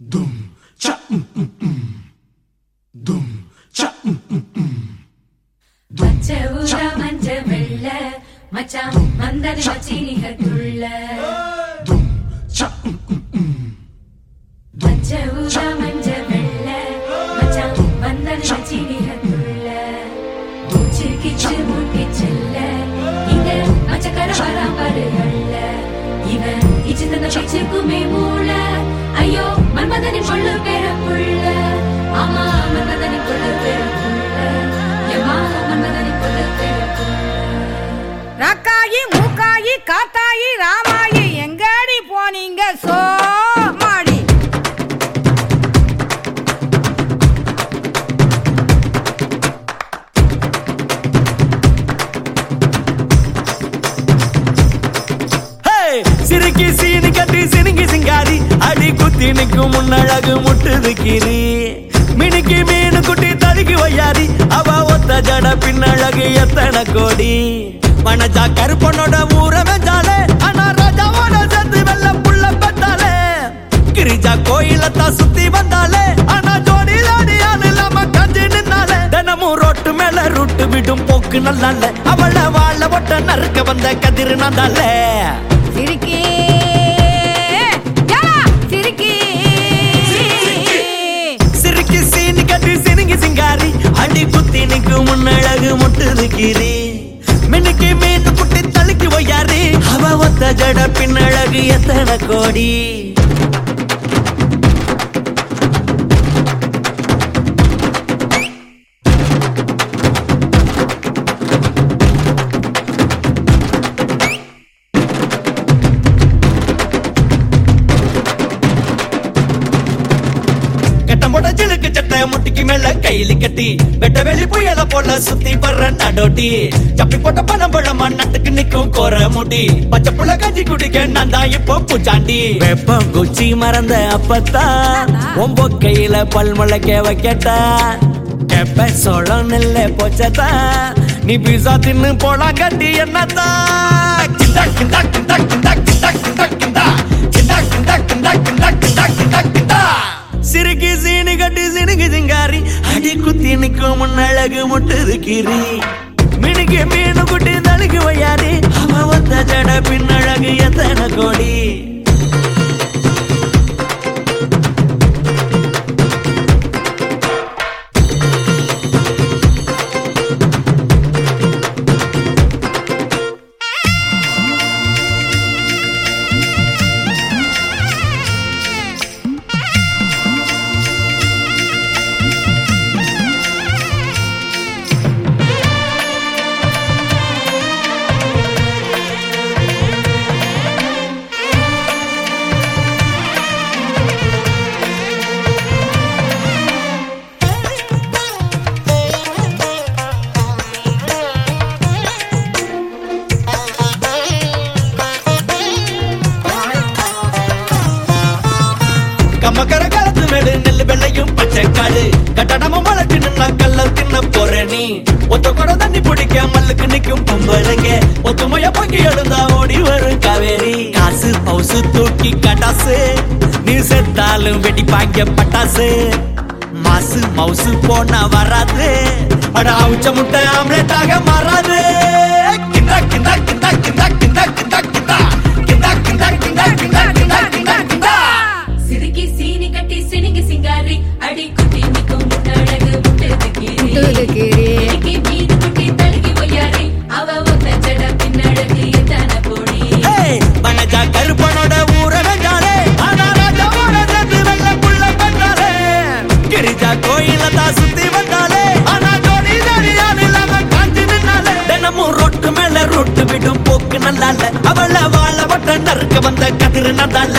Dum cha mm mm mm. Dum cha mm mm mm. பச்சை ஊதா மஞ்ச வெள்ள மச்சான் மந்தன மச்சீனிக துள்ள Dum cha mm mm mm. பச்சை ஊதா மஞ்ச வெள்ள மச்சான் மந்தன மச்சீனிக துள்ள மூச்சு கிச்சு மூட்டி செல்ல இங்க மச்சக்கர வராமரு அல்ல இவன் இச்சு தந்த பிச்சுக்குமே மூள. ஐயோ மன்மதனின் கொள்ளு பேர புள்ள ஆமா மன்மதனின் கொள்ளு பேர குத்தி நிற்கும் முன்னழகு முட்டுது கிளி. மினிக்கு மீனு குட்டி தடுக்கி வையாரி அவ ஒத்த ஜட பின்னழகு எத்தனை கோடி. மனஜா கருப்பனோட ஊர வெஞ்சாலே ஆனா ராஜாவோட சேர்ந்து வெள்ள புள்ள பெத்தாலே கிரிஜா கோயிலத்தான் சுத்தி வந்தாலே ஆனா ஜோடி ஜோடி இல்லாம கஞ்சி நின்னாலே. தினமும் ரோட்டு மேல ரூட்டு விடும் போக்கு நல்லால அவள வாழ ஒட்ட நறுக்க வந்த கதிர் நந்தாலே சிரிக்க தூக்கி மீன் குட்டி தழுக்கி வையாரு அவ ஒத்த ஜட பின்னழகு எத்தனை கோடி? கையில கட்டி வெட்ட வெளி புயல போல சுத்தி வர்ற நடோட்டி. சப்பி போட்ட பணம் பழமா நட்டுக்கு நிக்கும் கோர முடி பச்சை புள்ள கஞ்சி குடிக்க நான் தான் இப்போ பூச்சாண்டி. வெப்பம் குச்சி மறந்த அப்பத்தான் உன் பொக்கையில பல்முளைக்க வைக்கட்டா. எப்ப சோளம் நெல்ல போச்சதா நீ பீசா தின்னு போலாம் கட்டி என்னதான் கிண்டா கிண்டா கிண்டா கிண்டா கிண்டா கிண்டா கட்டி சினுகி சிங்காரி. அடி குத்தி நிற்கும் அழகு முட்டுது கீரி. மினுக்கு மீனு குட்டி தழுகி வையாரி மேடு நெல் வெள்ளையும் பச்சைக்காடு கட்டடமும் வளர்ச்சி நின்னா கல்ல தின்ன போற நீ. ஒத்த கூட தண்ணி பிடிக்க மல்லுக்கு நிக்கும் பொம்பளைங்க ஒத்துமைய பொங்கி எழுந்தா ஓடி வரும் காவேரி. காசு பவுசு தூக்கி கட்டாசு நீ செத்தாலும் வெடி பாங்க பட்டாசு. மாசு மவுசு போனா வராது. அட அவுச்ச முட்டை ஆம்லெட்டாக மாறாது. கிரிஜா கோயில தான் சுத்தி வந்தாலே. ஆனா ஜோடி ஜோடியால் இல்லாம காஞ்சி நின்னாலே. தினமும் ரொட்டு மேல ரொட்டு விடும் போக்கு நல்லால. அவள வாழ வட்ட நறுக்க வந்த கதிர் நந்தால